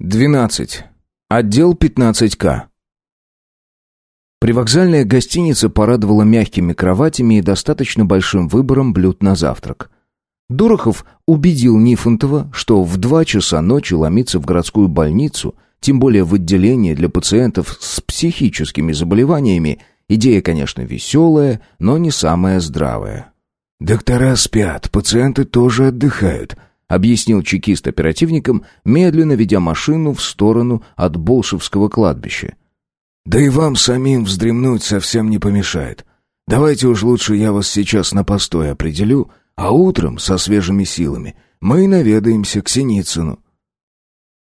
12. Отдел 15К. Привокзальная гостиница порадовала мягкими кроватями и достаточно большим выбором блюд на завтрак. Дорохов убедил Нифонтова, что в два часа ночи ломиться в городскую больницу, тем более в отделение для пациентов с психическими заболеваниями, идея, конечно, веселая, но не самая здравая. «Доктора спят, пациенты тоже отдыхают», объяснил чекист оперативникам, медленно ведя машину в сторону от Болшевского кладбища. «Да и вам самим вздремнуть совсем не помешает. Давайте уж лучше я вас сейчас на постой определю, а утром, со свежими силами, мы наведаемся к Синицыну».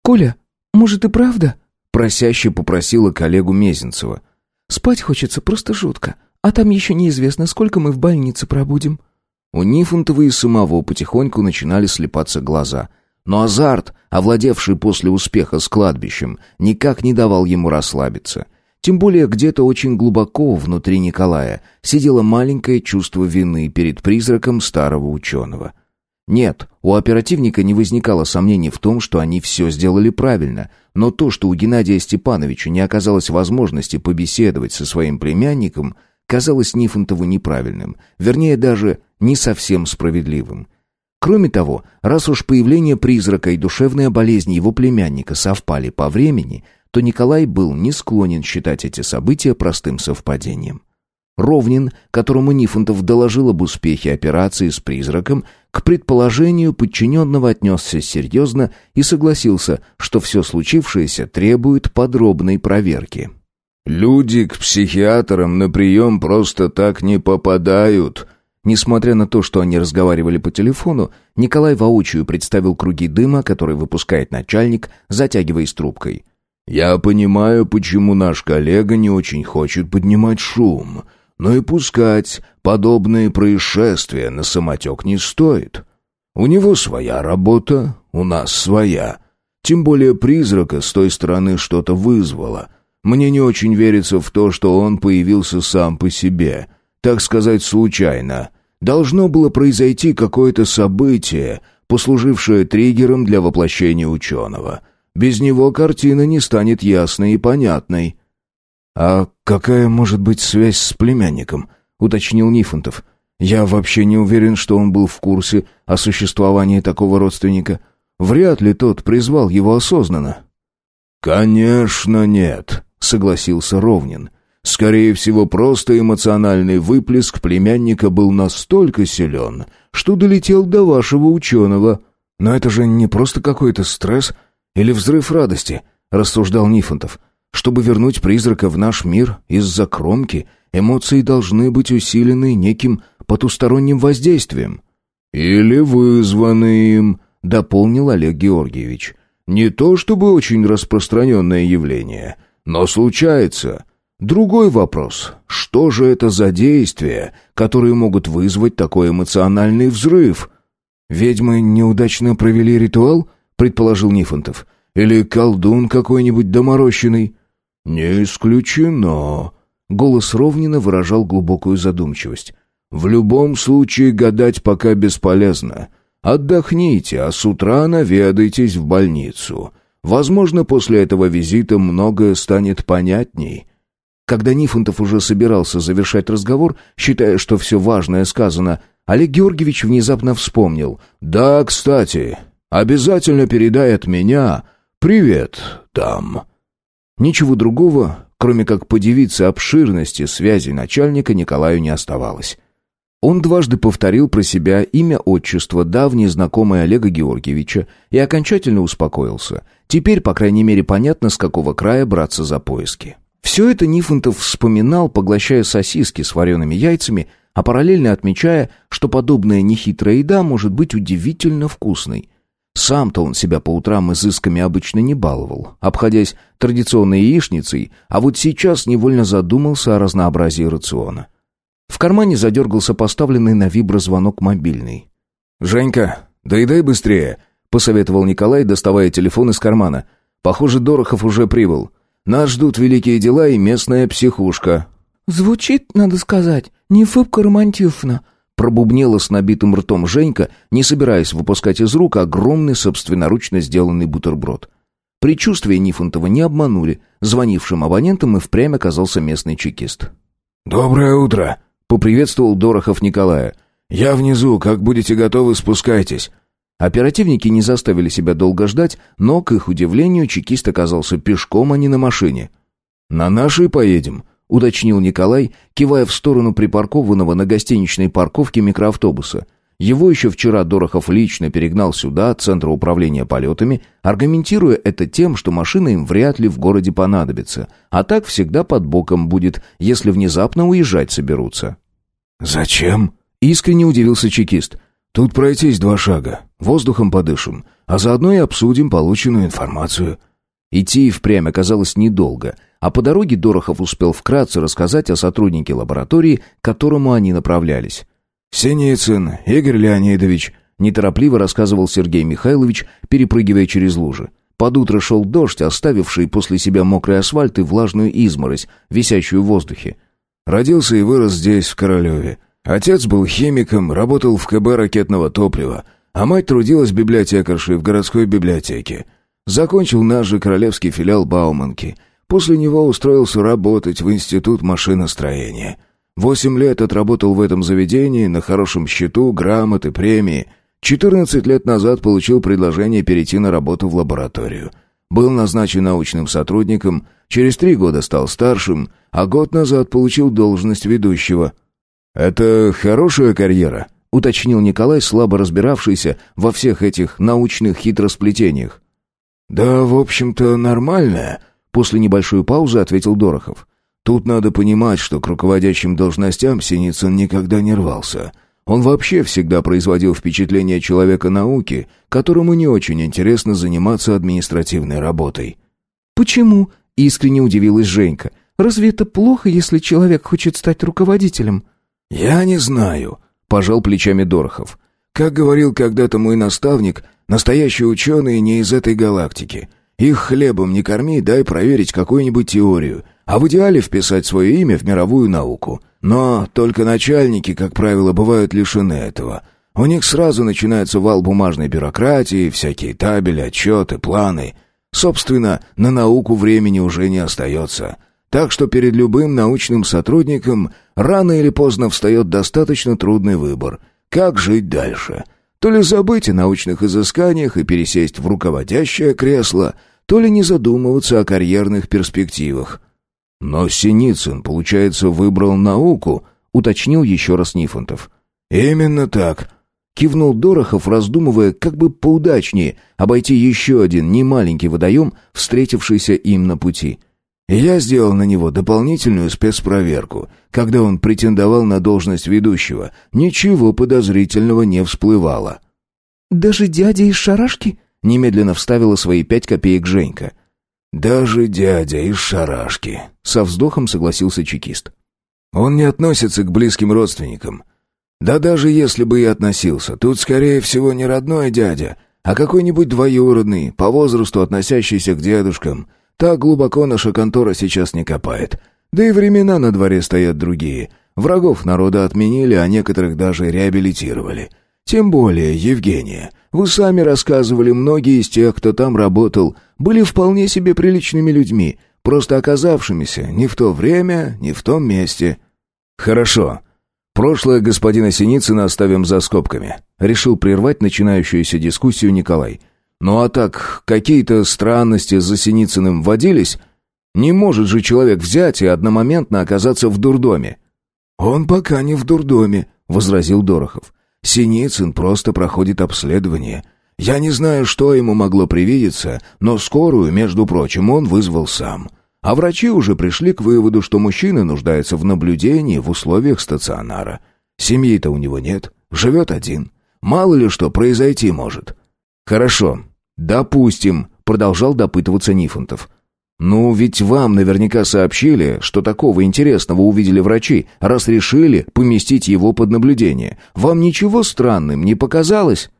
«Коля, может и правда?» — просяще попросила коллегу Мезенцева. «Спать хочется просто жутко, а там еще неизвестно, сколько мы в больнице пробудем». У Нифонтова и самого потихоньку начинали слепаться глаза. Но азарт, овладевший после успеха с кладбищем, никак не давал ему расслабиться. Тем более где-то очень глубоко внутри Николая сидело маленькое чувство вины перед призраком старого ученого. Нет, у оперативника не возникало сомнений в том, что они все сделали правильно, но то, что у Геннадия Степановича не оказалось возможности побеседовать со своим племянником, казалось Нифонтову неправильным, вернее даже не совсем справедливым. Кроме того, раз уж появление призрака и душевная болезнь его племянника совпали по времени, то Николай был не склонен считать эти события простым совпадением. Ровнин, которому Нифонтов доложил об успехе операции с призраком, к предположению подчиненного отнесся серьезно и согласился, что все случившееся требует подробной проверки. «Люди к психиатрам на прием просто так не попадают», Несмотря на то, что они разговаривали по телефону, Николай воочию представил круги дыма, которые выпускает начальник, затягиваясь трубкой. «Я понимаю, почему наш коллега не очень хочет поднимать шум, но и пускать подобные происшествия на самотек не стоит. У него своя работа, у нас своя. Тем более призрака с той стороны что-то вызвало. Мне не очень верится в то, что он появился сам по себе, так сказать, случайно». Должно было произойти какое-то событие, послужившее триггером для воплощения ученого. Без него картина не станет ясной и понятной. «А какая может быть связь с племянником?» — уточнил Нифонтов. «Я вообще не уверен, что он был в курсе о существовании такого родственника. Вряд ли тот призвал его осознанно». «Конечно нет», — согласился Ровнин. Скорее всего, просто эмоциональный выплеск племянника был настолько силен, что долетел до вашего ученого. «Но это же не просто какой-то стресс или взрыв радости», — рассуждал Нифонтов. «Чтобы вернуть призрака в наш мир из-за кромки, эмоции должны быть усилены неким потусторонним воздействием». «Или вызваны им», — дополнил Олег Георгиевич. «Не то чтобы очень распространенное явление, но случается». Другой вопрос, что же это за действия, которые могут вызвать такой эмоциональный взрыв? Ведьмы неудачно провели ритуал, предположил Нифонтов. Или колдун какой-нибудь доморощенный? Не исключено. Голос Ровнина выражал глубокую задумчивость. В любом случае гадать пока бесполезно. Отдохните, а с утра наведайтесь в больницу. Возможно, после этого визита многое станет понятней. Когда Нифонтов уже собирался завершать разговор, считая, что все важное сказано, Олег Георгиевич внезапно вспомнил. «Да, кстати, обязательно передай от меня привет там». Ничего другого, кроме как подивиться обширности связи начальника, Николаю не оставалось. Он дважды повторил про себя имя отчества давней знакомой Олега Георгиевича и окончательно успокоился. Теперь, по крайней мере, понятно, с какого края браться за поиски. Все это Нифонтов вспоминал, поглощая сосиски с вареными яйцами, а параллельно отмечая, что подобная нехитрая еда может быть удивительно вкусной. Сам-то он себя по утрам изысками обычно не баловал, обходясь традиционной яичницей, а вот сейчас невольно задумался о разнообразии рациона. В кармане задергался поставленный на виброзвонок мобильный. «Женька, доедай быстрее», — посоветовал Николай, доставая телефон из кармана. «Похоже, Дорохов уже прибыл. Нас ждут великие дела и местная психушка». «Звучит, надо сказать, не фыбка романтифна», пробубнела с набитым ртом Женька, не собираясь выпускать из рук огромный собственноручно сделанный бутерброд. Предчувствия Нифонтова не обманули. Звонившим абонентом и впрямь оказался местный чекист. «Доброе утро!» — поприветствовал Дорохов Николая. «Я внизу, как будете готовы, спускайтесь». Оперативники не заставили себя долго ждать, но, к их удивлению, чекист оказался пешком, а не на машине. «На нашей поедем», — уточнил Николай, кивая в сторону припаркованного на гостиничной парковке микроавтобуса. Его еще вчера Дорохов лично перегнал сюда, от Центра управления полетами, аргументируя это тем, что машина им вряд ли в городе понадобится, а так всегда под боком будет, если внезапно уезжать соберутся. «Зачем?» — искренне удивился чекист. «Тут пройтись два шага, воздухом подышим, а заодно и обсудим полученную информацию». Идти и впрямь оказалось недолго, а по дороге Дорохов успел вкратце рассказать о сотруднике лаборатории, к которому они направлялись. «Синицын Игорь Леонидович», — неторопливо рассказывал Сергей Михайлович, перепрыгивая через лужи. Под утро шел дождь, оставивший после себя мокрый асфальт и влажную изморозь, висящую в воздухе. «Родился и вырос здесь, в Королеве. Отец был химиком, работал в КБ ракетного топлива, а мать трудилась библиотекаршей в городской библиотеке. Закончил наш же королевский филиал Бауманки. После него устроился работать в Институт машиностроения». Восемь лет отработал в этом заведении, на хорошем счету, грамоты, премии. Четырнадцать лет назад получил предложение перейти на работу в лабораторию. Был назначен научным сотрудником, через три года стал старшим, а год назад получил должность ведущего. «Это хорошая карьера», — уточнил Николай, слабо разбиравшийся во всех этих научных хитросплетениях. «Да, в общем-то, нормальная», — после небольшой паузы ответил Дорохов. Тут надо понимать, что к руководящим должностям Синицын никогда не рвался. Он вообще всегда производил впечатление человека науки, которому не очень интересно заниматься административной работой. «Почему?» — искренне удивилась Женька. «Разве это плохо, если человек хочет стать руководителем?» «Я не знаю», — пожал плечами Дорохов. «Как говорил когда-то мой наставник, настоящие ученые не из этой галактики. Их хлебом не корми, дай проверить какую-нибудь теорию» а в идеале вписать свое имя в мировую науку. Но только начальники, как правило, бывают лишены этого. У них сразу начинается вал бумажной бюрократии, всякие табели, отчеты, планы. Собственно, на науку времени уже не остается. Так что перед любым научным сотрудником рано или поздно встает достаточно трудный выбор. Как жить дальше? То ли забыть о научных изысканиях и пересесть в руководящее кресло, то ли не задумываться о карьерных перспективах. «Но Синицын, получается, выбрал науку», — уточнил еще раз Нифонтов. «Именно так», — кивнул Дорохов, раздумывая, как бы поудачнее обойти еще один немаленький водоем, встретившийся им на пути. «Я сделал на него дополнительную спецпроверку. Когда он претендовал на должность ведущего, ничего подозрительного не всплывало». «Даже дядя из шарашки?» — немедленно вставила свои пять копеек Женька — «Даже дядя из шарашки», — со вздохом согласился чекист. «Он не относится к близким родственникам. Да даже если бы и относился, тут, скорее всего, не родной дядя, а какой-нибудь двоюродный, по возрасту относящийся к дедушкам. Так глубоко наша контора сейчас не копает. Да и времена на дворе стоят другие. Врагов народа отменили, а некоторых даже реабилитировали. Тем более, Евгения, вы сами рассказывали, многие из тех, кто там работал, были вполне себе приличными людьми, просто оказавшимися не в то время, не в том месте. Хорошо. Прошлое господина Синицына оставим за скобками. Решил прервать начинающуюся дискуссию Николай. Ну а так, какие-то странности за Синицыным водились? Не может же человек взять и одномоментно оказаться в дурдоме. Он пока не в дурдоме, возразил Дорохов. Синицын просто проходит обследование. Я не знаю, что ему могло привидеться, но скорую, между прочим, он вызвал сам. А врачи уже пришли к выводу, что мужчина нуждается в наблюдении в условиях стационара. Семьи-то у него нет, живет один. Мало ли что произойти может. Хорошо, допустим, продолжал допытываться Нифонтов. «Ну, ведь вам наверняка сообщили, что такого интересного увидели врачи, раз решили поместить его под наблюдение. Вам ничего странным не показалось?»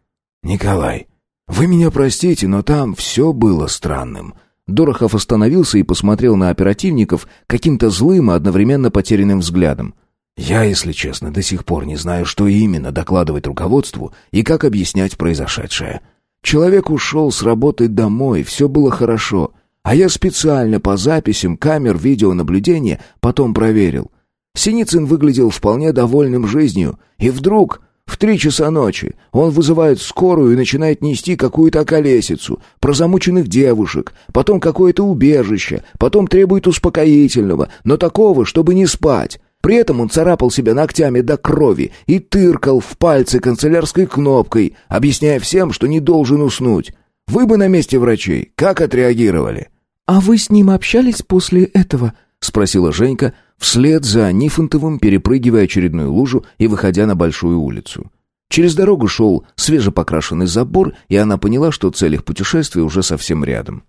«Николай, вы меня простите, но там все было странным». Дорохов остановился и посмотрел на оперативников каким-то злым и одновременно потерянным взглядом. «Я, если честно, до сих пор не знаю, что именно докладывать руководству и как объяснять произошедшее. Человек ушел с работы домой, все было хорошо. А я специально по записям камер видеонаблюдения потом проверил. Синицын выглядел вполне довольным жизнью. И вдруг, в три часа ночи, он вызывает скорую и начинает нести какую-то околесицу про замученных девушек, потом какое-то убежище, потом требует успокоительного, но такого, чтобы не спать. При этом он царапал себя ногтями до крови и тыркал в пальцы канцелярской кнопкой, объясняя всем, что не должен уснуть. Вы бы на месте врачей как отреагировали? «А вы с ним общались после этого?» — спросила Женька, вслед за Нифонтовым, перепрыгивая очередную лужу и выходя на большую улицу. Через дорогу шел свежепокрашенный забор, и она поняла, что цель их путешествия уже совсем рядом.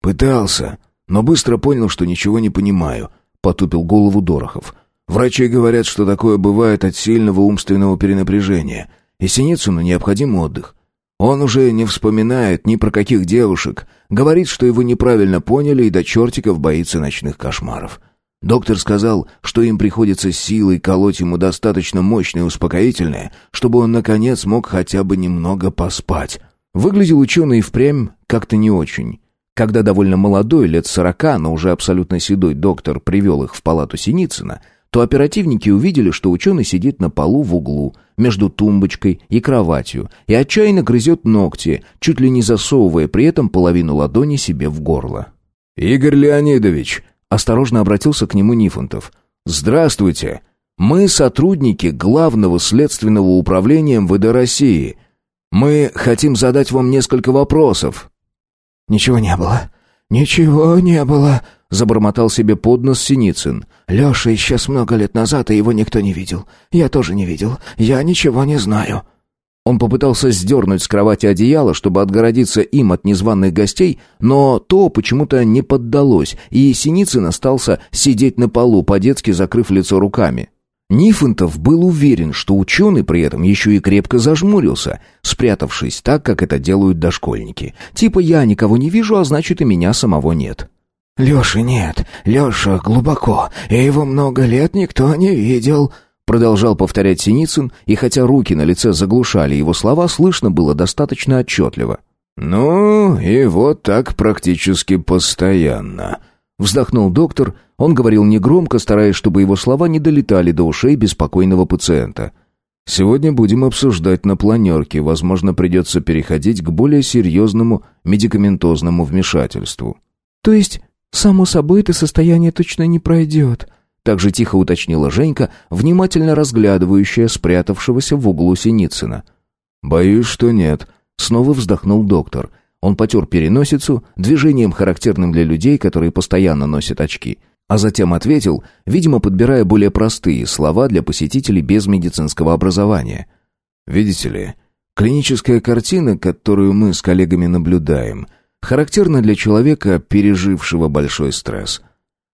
«Пытался, но быстро понял, что ничего не понимаю», — потупил голову Дорохов. Врачи говорят, что такое бывает от сильного умственного перенапряжения, и Синицыну необходим отдых. Он уже не вспоминает ни про каких девушек, говорит, что его неправильно поняли и до чертиков боится ночных кошмаров. Доктор сказал, что им приходится силой колоть ему достаточно мощное успокоительное, чтобы он, наконец, мог хотя бы немного поспать. Выглядел ученый впрямь как-то не очень. Когда довольно молодой, лет сорока, но уже абсолютно седой доктор привел их в палату Синицына, то оперативники увидели, что ученый сидит на полу в углу, между тумбочкой и кроватью, и отчаянно грызет ногти, чуть ли не засовывая при этом половину ладони себе в горло. «Игорь Леонидович», — осторожно обратился к нему Нифонтов, — «здравствуйте. Мы сотрудники Главного следственного управления МВД России. Мы хотим задать вам несколько вопросов». «Ничего не было. Ничего не было», Забормотал себе под нос Синицын. «Леша исчез много лет назад, и его никто не видел. Я тоже не видел. Я ничего не знаю». Он попытался сдернуть с кровати одеяло, чтобы отгородиться им от незваных гостей, но то почему-то не поддалось, и Синицын остался сидеть на полу, по-детски закрыв лицо руками. Нифонтов был уверен, что ученый при этом еще и крепко зажмурился, спрятавшись так, как это делают дошкольники. Типа «я никого не вижу, а значит и меня самого нет». «Леши нет, Леша глубоко, и его много лет никто не видел», продолжал повторять Синицын, и хотя руки на лице заглушали его слова, слышно было достаточно отчетливо. «Ну, и вот так практически постоянно», — вздохнул доктор. Он говорил негромко, стараясь, чтобы его слова не долетали до ушей беспокойного пациента. «Сегодня будем обсуждать на планерке, возможно, придется переходить к более серьезному медикаментозному вмешательству». «То есть «Само собой, это состояние точно не пройдет», — так же тихо уточнила Женька, внимательно разглядывающая спрятавшегося в углу Синицына. «Боюсь, что нет», — снова вздохнул доктор. Он потер переносицу, движением характерным для людей, которые постоянно носят очки, а затем ответил, видимо, подбирая более простые слова для посетителей без медицинского образования. «Видите ли, клиническая картина, которую мы с коллегами наблюдаем — характерно для человека, пережившего большой стресс.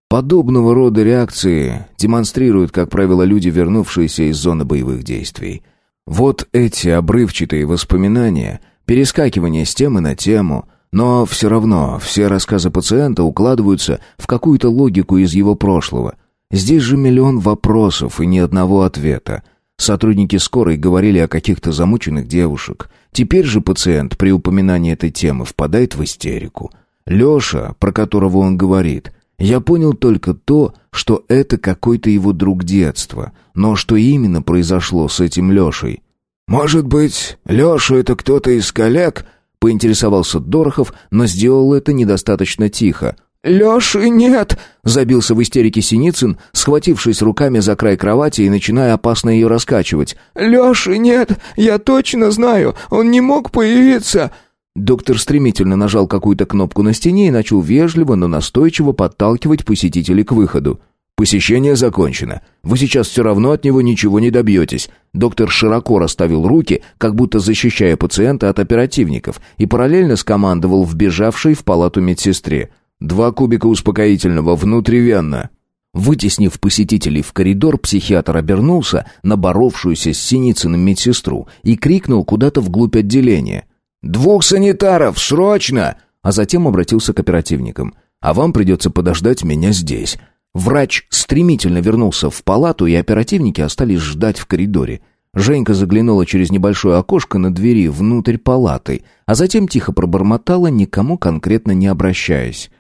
Подобного рода реакции демонстрируют, как правило, люди, вернувшиеся из зоны боевых действий. Вот эти обрывчатые воспоминания, перескакивание с темы на тему, но все равно все рассказы пациента укладываются в какую-то логику из его прошлого. Здесь же миллион вопросов и ни одного ответа – Сотрудники скорой говорили о каких-то замученных девушек. Теперь же пациент при упоминании этой темы впадает в истерику. Леша, про которого он говорит, я понял только то, что это какой-то его друг детства. Но что именно произошло с этим Лешей? «Может быть, Леша это кто-то из коллег?» — поинтересовался Дорохов, но сделал это недостаточно тихо. «Леши нет!» — забился в истерике Синицын, схватившись руками за край кровати и начиная опасно ее раскачивать. «Леши нет! Я точно знаю! Он не мог появиться!» Доктор стремительно нажал какую-то кнопку на стене и начал вежливо, но настойчиво подталкивать посетителей к выходу. «Посещение закончено. Вы сейчас все равно от него ничего не добьетесь». Доктор широко расставил руки, как будто защищая пациента от оперативников, и параллельно скомандовал вбежавшей в палату медсестре – Два кубика успокоительного внутривенно. Вытеснив посетителей в коридор, психиатр обернулся на боровшуюся с Синицыным медсестру и крикнул куда-то вглубь отделения. «Двух санитаров! Срочно!» А затем обратился к оперативникам. «А вам придется подождать меня здесь». Врач стремительно вернулся в палату, и оперативники остались ждать в коридоре. Женька заглянула через небольшое окошко на двери внутрь палаты, а затем тихо пробормотала, никому конкретно не обращаясь.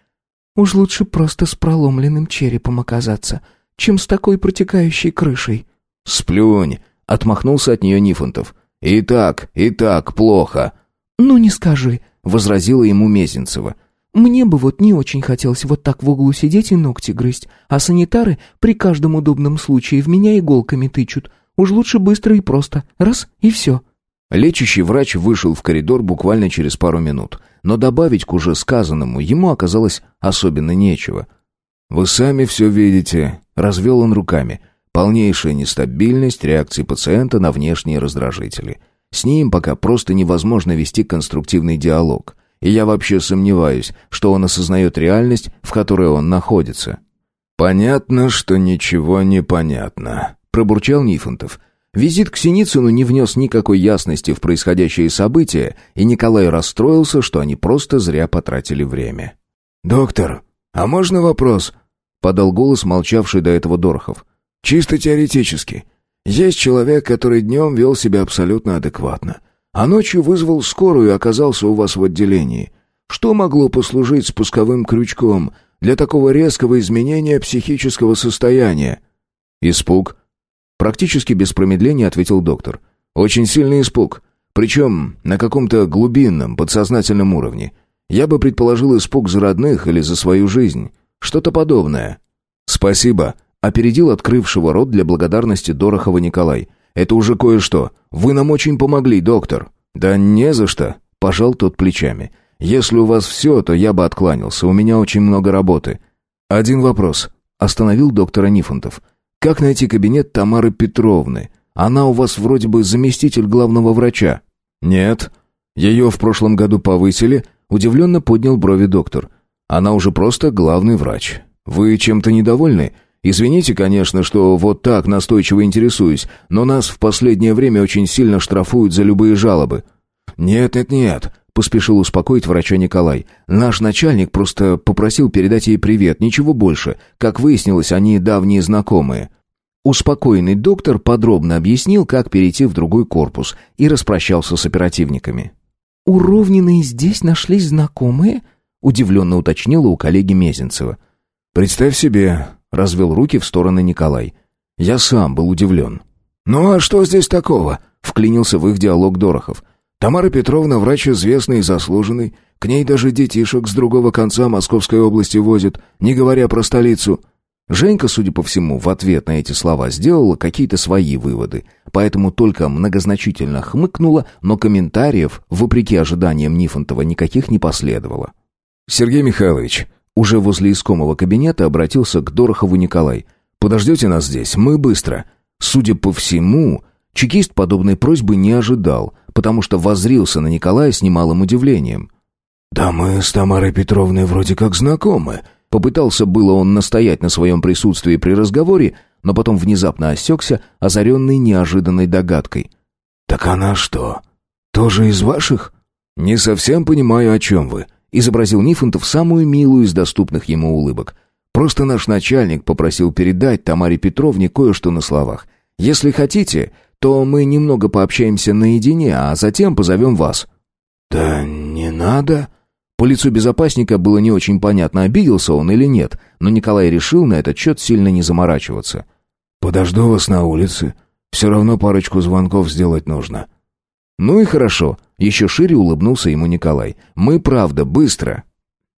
«Уж лучше просто с проломленным черепом оказаться, чем с такой протекающей крышей». «Сплюнь!» — отмахнулся от нее Нифонтов. «И так, и так плохо». «Ну не скажи», — возразила ему Мезенцева. «Мне бы вот не очень хотелось вот так в углу сидеть и ногти грызть, а санитары при каждом удобном случае в меня иголками тычут. Уж лучше быстро и просто. Раз — и все». Лечащий врач вышел в коридор буквально через пару минут, но добавить к уже сказанному ему оказалось особенно нечего. «Вы сами все видите», — развел он руками. «Полнейшая нестабильность реакции пациента на внешние раздражители. С ним пока просто невозможно вести конструктивный диалог, и я вообще сомневаюсь, что он осознает реальность, в которой он находится». «Понятно, что ничего не понятно», пробурчал Нифонтов. Визит к Синицыну не внес никакой ясности в происходящие события, и Николай расстроился, что они просто зря потратили время. «Доктор, а можно вопрос?» — подал голос молчавший до этого Дорохов. «Чисто теоретически. Есть человек, который днем вел себя абсолютно адекватно, а ночью вызвал скорую и оказался у вас в отделении. Что могло послужить спусковым крючком для такого резкого изменения психического состояния?» «Испуг», Практически без промедления ответил доктор. Очень сильный испуг. Причем на каком-то глубинном, подсознательном уровне. Я бы предположил испуг за родных или за свою жизнь. Что-то подобное. Спасибо. Опередил открывшего рот для благодарности Дорохова Николай. Это уже кое-что. Вы нам очень помогли, доктор. Да не за что. Пожал тот плечами. Если у вас все, то я бы откланялся. У меня очень много работы. Один вопрос. Остановил доктора Нифонтов. Как найти кабинет Тамары Петровны? Она у вас вроде бы заместитель главного врача». «Нет. Ее в прошлом году повысили», — удивленно поднял брови доктор. «Она уже просто главный врач. Вы чем-то недовольны? Извините, конечно, что вот так настойчиво интересуюсь, но нас в последнее время очень сильно штрафуют за любые жалобы». «Нет, нет, нет», — поспешил успокоить врача Николай. «Наш начальник просто попросил передать ей привет, ничего больше. Как выяснилось, они давние знакомые». Успокоенный доктор подробно объяснил, как перейти в другой корпус, и распрощался с оперативниками. «У Ровниной здесь нашлись знакомые?» — удивленно уточнила у коллеги Мезенцева. «Представь себе», — развел руки в стороны Николай. «Я сам был удивлен». «Ну а что здесь такого?» — вклинился в их диалог Дорохов. «Тамара Петровна врач известный и заслуженный. К ней даже детишек с другого конца Московской области возят, не говоря про столицу». Женька, судя по всему, в ответ на эти слова сделала какие-то свои выводы, поэтому только многозначительно хмыкнула, но комментариев, вопреки ожиданиям Нифонтова, никаких не последовало. «Сергей Михайлович», уже возле искомого кабинета обратился к Дорохову Николай. «Подождете нас здесь, мы быстро». Судя по всему, чекист подобной просьбы не ожидал, потому что воззрился на Николая с немалым удивлением. «Да мы с Тамарой Петровной вроде как знакомы», Попытался было он настоять на своем присутствии при разговоре, но потом внезапно осекся, озаренный неожиданной догадкой. «Так она что, тоже из ваших?» «Не совсем понимаю, о чем вы», — изобразил Нифонтов самую милую из доступных ему улыбок. «Просто наш начальник попросил передать Тамаре Петровне кое-что на словах. Если хотите, то мы немного пообщаемся наедине, а затем позовем вас». «Да не надо», по лицу безопасника было не очень понятно, обиделся он или нет, но Николай решил на этот счет сильно не заморачиваться. «Подожду вас на улице. Все равно парочку звонков сделать нужно». «Ну и хорошо», — еще шире улыбнулся ему Николай. «Мы, правда, быстро».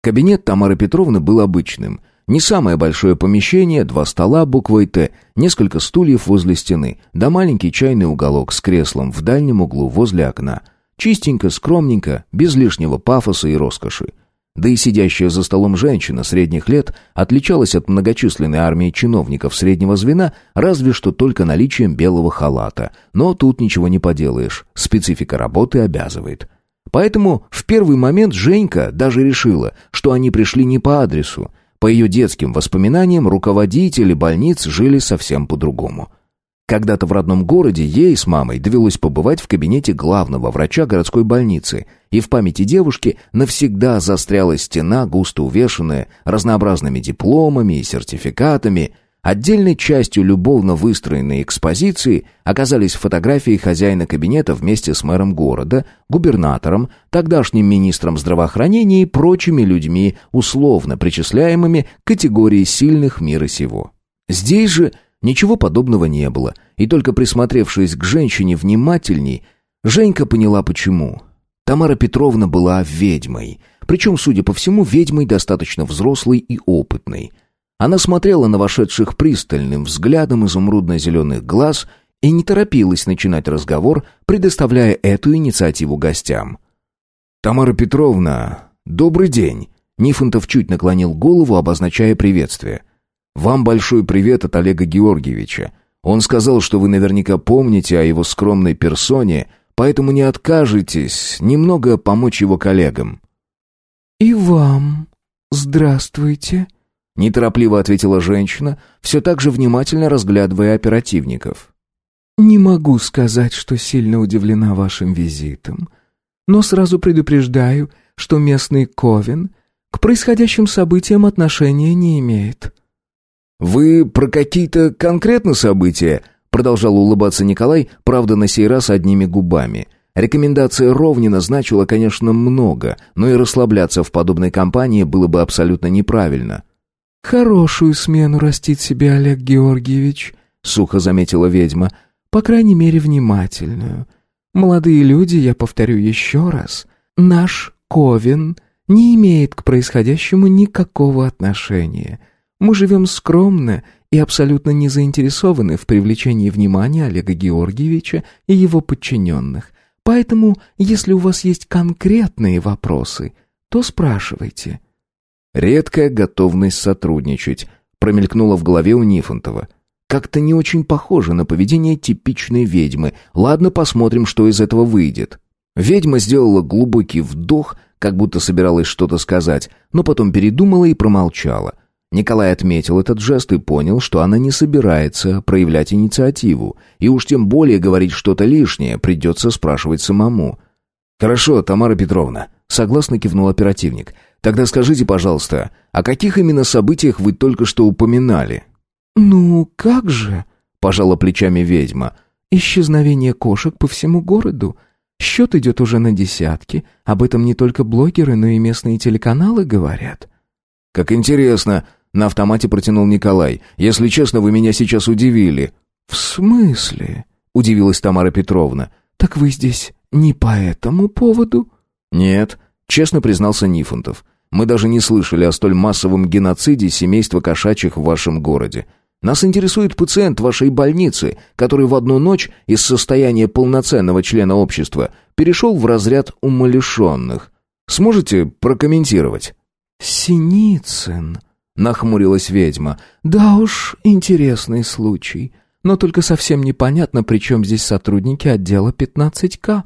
Кабинет Тамары Петровны был обычным. Не самое большое помещение, два стола буквой «Т», несколько стульев возле стены, да маленький чайный уголок с креслом в дальнем углу возле окна — Чистенько, скромненько, без лишнего пафоса и роскоши. Да и сидящая за столом женщина средних лет отличалась от многочисленной армии чиновников среднего звена разве что только наличием белого халата. Но тут ничего не поделаешь, специфика работы обязывает. Поэтому в первый момент Женька даже решила, что они пришли не по адресу. По ее детским воспоминаниям, руководители больниц жили совсем по-другому. Когда-то в родном городе ей с мамой довелось побывать в кабинете главного врача городской больницы, и в памяти девушки навсегда застряла стена, густо увешанная разнообразными дипломами и сертификатами. Отдельной частью любовно выстроенной экспозиции оказались фотографии хозяина кабинета вместе с мэром города, губернатором, тогдашним министром здравоохранения и прочими людьми, условно причисляемыми к категории сильных мира сего. Здесь же ничего подобного не было, и только присмотревшись к женщине внимательней, Женька поняла почему. Тамара Петровна была ведьмой, причем, судя по всему, ведьмой достаточно взрослой и опытной – она смотрела на вошедших пристальным взглядом изумрудно-зеленых глаз и не торопилась начинать разговор, предоставляя эту инициативу гостям. «Тамара Петровна, добрый день!» Нифонтов чуть наклонил голову, обозначая приветствие. «Вам большой привет от Олега Георгиевича. Он сказал, что вы наверняка помните о его скромной персоне, поэтому не откажетесь немного помочь его коллегам». «И вам здравствуйте», Неторопливо ответила женщина, все так же внимательно разглядывая оперативников. «Не могу сказать, что сильно удивлена вашим визитом, но сразу предупреждаю, что местный Ковен к происходящим событиям отношения не имеет». «Вы про какие-то конкретно события?» Продолжал улыбаться Николай, правда, на сей раз одними губами. Рекомендация Ровнина значила, конечно, много, но и расслабляться в подобной компании было бы абсолютно неправильно. «Хорошую смену растит себе Олег Георгиевич», — сухо заметила ведьма. «По крайней мере, внимательную. Молодые люди, я повторю еще раз, наш Ковен не имеет к происходящему никакого отношения. Мы живем скромно и абсолютно не заинтересованы в привлечении внимания Олега Георгиевича и его подчиненных. Поэтому, если у вас есть конкретные вопросы, то спрашивайте». Редкая готовность сотрудничать промелькнула в голове у Нифонтова. Как-то не очень похоже на поведение типичной ведьмы. Ладно, посмотрим, что из этого выйдет. Ведьма сделала глубокий вдох, как будто собиралась что-то сказать, но потом передумала и промолчала. Николай отметил этот жест и понял, что она не собирается проявлять инициативу, и уж тем более говорить что-то лишнее придется спрашивать самому. «Хорошо, Тамара Петровна», — согласно кивнул оперативник. Тогда скажите, пожалуйста, о каких именно событиях вы только что упоминали? Ну, как же, пожала плечами ведьма. Исчезновение кошек по всему городу. Счет идет уже на десятки. Об этом не только блогеры, но и местные телеканалы говорят. Как интересно, на автомате протянул Николай. Если честно, вы меня сейчас удивили. В смысле? удивилась Тамара Петровна. Так вы здесь не по этому поводу? Нет, честно признался Нифонтов. Мы даже не слышали о столь массовом геноциде семейства кошачьих в вашем городе. Нас интересует пациент вашей больницы, который в одну ночь из состояния полноценного члена общества перешел в разряд умалишенных. Сможете прокомментировать?» «Синицын», — нахмурилась ведьма. «Да уж, интересный случай. Но только совсем непонятно, при чем здесь сотрудники отдела 15К.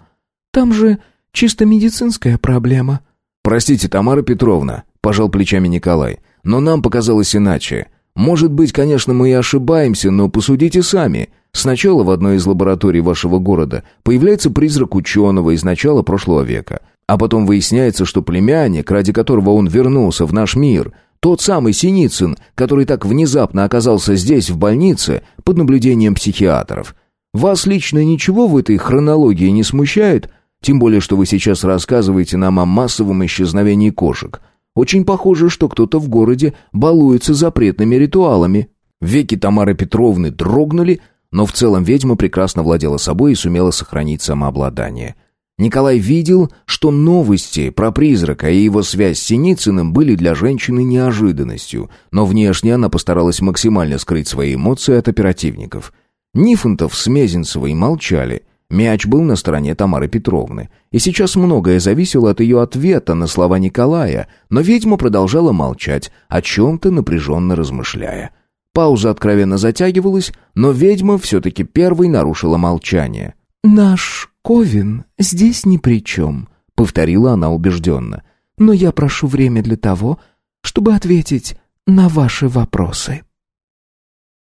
Там же чисто медицинская проблема». «Простите, Тамара Петровна», — пожал плечами Николай, «но нам показалось иначе. Может быть, конечно, мы и ошибаемся, но посудите сами. Сначала в одной из лабораторий вашего города появляется призрак ученого из начала прошлого века, а потом выясняется, что племянник, ради которого он вернулся в наш мир, тот самый Синицын, который так внезапно оказался здесь, в больнице, под наблюдением психиатров. Вас лично ничего в этой хронологии не смущает?» Тем более, что вы сейчас рассказываете нам о массовом исчезновении кошек. Очень похоже, что кто-то в городе балуется запретными ритуалами». Веки Тамары Петровны дрогнули, но в целом ведьма прекрасно владела собой и сумела сохранить самообладание. Николай видел, что новости про призрака и его связь с Синицыным были для женщины неожиданностью, но внешне она постаралась максимально скрыть свои эмоции от оперативников. Нифонтов с Мезенцевой молчали, Мяч был на стороне Тамары Петровны, и сейчас многое зависело от ее ответа на слова Николая, но ведьма продолжала молчать, о чем-то напряженно размышляя. Пауза откровенно затягивалась, но ведьма все-таки первой нарушила молчание. «Наш Ковин здесь ни при чем», — повторила она убежденно. «Но я прошу время для того, чтобы ответить на ваши вопросы».